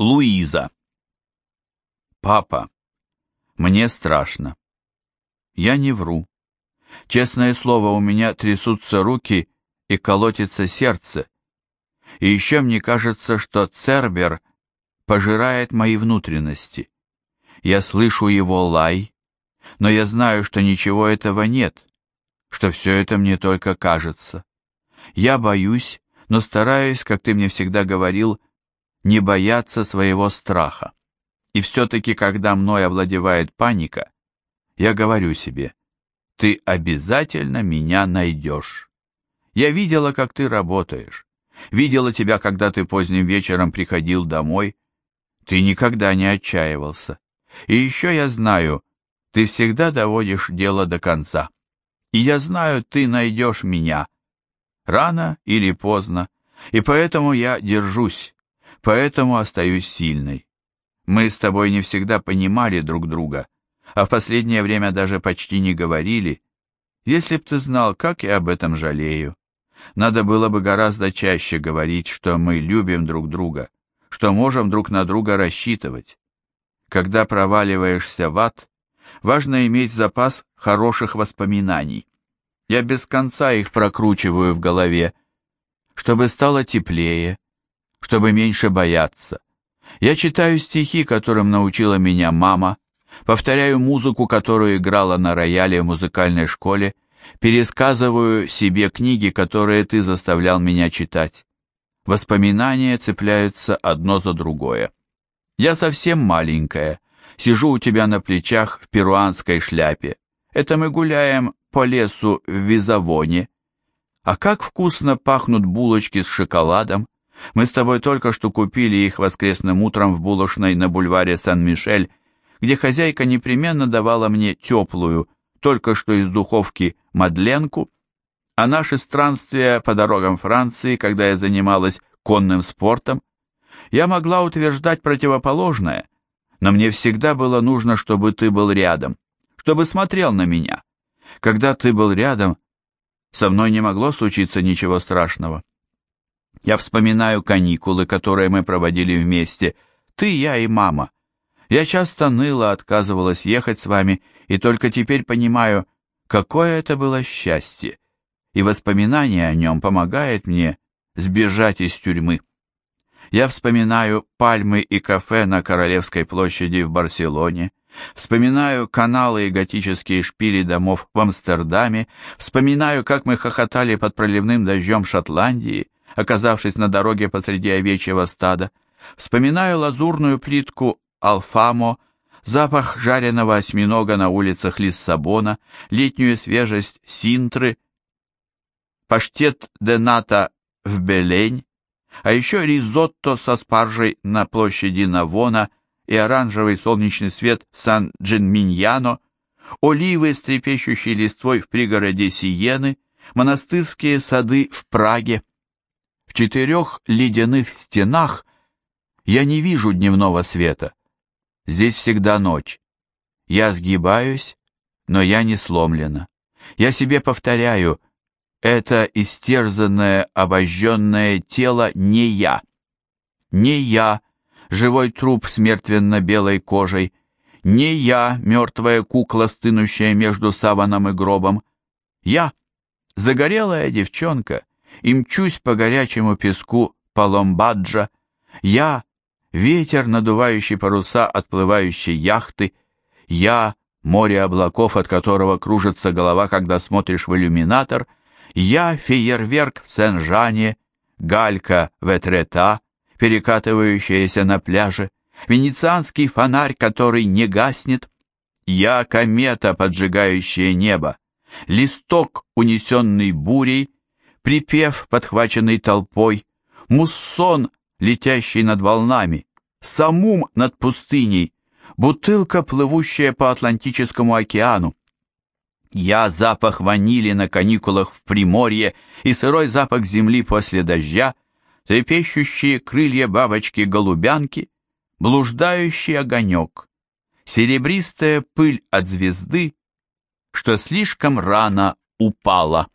Луиза. Папа, мне страшно. Я не вру. Честное слово, у меня трясутся руки и колотится сердце. И еще мне кажется, что Цербер пожирает мои внутренности. Я слышу его лай, но я знаю, что ничего этого нет, что все это мне только кажется. Я боюсь, но стараюсь, как ты мне всегда говорил, не бояться своего страха. И все-таки, когда мной овладевает паника, я говорю себе, ты обязательно меня найдешь. Я видела, как ты работаешь. Видела тебя, когда ты поздним вечером приходил домой. Ты никогда не отчаивался. И еще я знаю, ты всегда доводишь дело до конца. И я знаю, ты найдешь меня. Рано или поздно. И поэтому я держусь поэтому остаюсь сильной. Мы с тобой не всегда понимали друг друга, а в последнее время даже почти не говорили. Если б ты знал, как я об этом жалею. Надо было бы гораздо чаще говорить, что мы любим друг друга, что можем друг на друга рассчитывать. Когда проваливаешься в ад, важно иметь запас хороших воспоминаний. Я без конца их прокручиваю в голове, чтобы стало теплее, чтобы меньше бояться. Я читаю стихи, которым научила меня мама, повторяю музыку, которую играла на рояле в музыкальной школе, пересказываю себе книги, которые ты заставлял меня читать. Воспоминания цепляются одно за другое. Я совсем маленькая, сижу у тебя на плечах в перуанской шляпе. Это мы гуляем по лесу в Визавоне. А как вкусно пахнут булочки с шоколадом, мы с тобой только что купили их воскресным утром в булочной на бульваре Сан-Мишель, где хозяйка непременно давала мне теплую, только что из духовки, мадленку, а наши странствия по дорогам Франции, когда я занималась конным спортом, я могла утверждать противоположное, но мне всегда было нужно, чтобы ты был рядом, чтобы смотрел на меня. Когда ты был рядом, со мной не могло случиться ничего страшного. Я вспоминаю каникулы, которые мы проводили вместе, ты, я и мама. Я часто ныла, отказывалась ехать с вами, и только теперь понимаю, какое это было счастье. И воспоминание о нем помогает мне сбежать из тюрьмы. Я вспоминаю пальмы и кафе на Королевской площади в Барселоне, Вспоминаю каналы и готические шпили домов в Амстердаме, вспоминаю, как мы хохотали под проливным дождем Шотландии, оказавшись на дороге посреди овечьего стада. Вспоминаю лазурную плитку «Алфамо», запах жареного осьминога на улицах Лиссабона, летнюю свежесть Синтры, паштет Дената в Белень, а еще ризотто со спаржей на площади Навона и оранжевый солнечный свет Сан-Джинминьяно, оливы с трепещущей листвой в пригороде Сиены, монастырские сады в Праге – в четырех ледяных стенах я не вижу дневного света. Здесь всегда ночь. Я сгибаюсь, но я не сломлена. Я себе повторяю, это истерзанное, обожженное тело не я. Не я, живой труп с мертвенно-белой кожей, не я, мертвая кукла, стынущая между саваном и гробом. Я, загорелая девчонка, Имчусь по горячему песку Паломбаджа. Я — ветер, надувающий паруса отплывающей яхты. Я — море облаков, от которого кружится голова, когда смотришь в иллюминатор. Я — фейерверк в Сен-Жане, галька ветрета перекатывающаяся на пляже, венецианский фонарь, который не гаснет. Я — комета, поджигающая небо, листок, унесенный бурей, припев, подхваченный толпой, муссон, летящий над волнами, самум над пустыней, бутылка, плывущая по Атлантическому океану. Я запах ванили на каникулах в Приморье и сырой запах земли после дождя, трепещущие крылья бабочки-голубянки, блуждающий огонек, серебристая пыль от звезды, что слишком рано упала.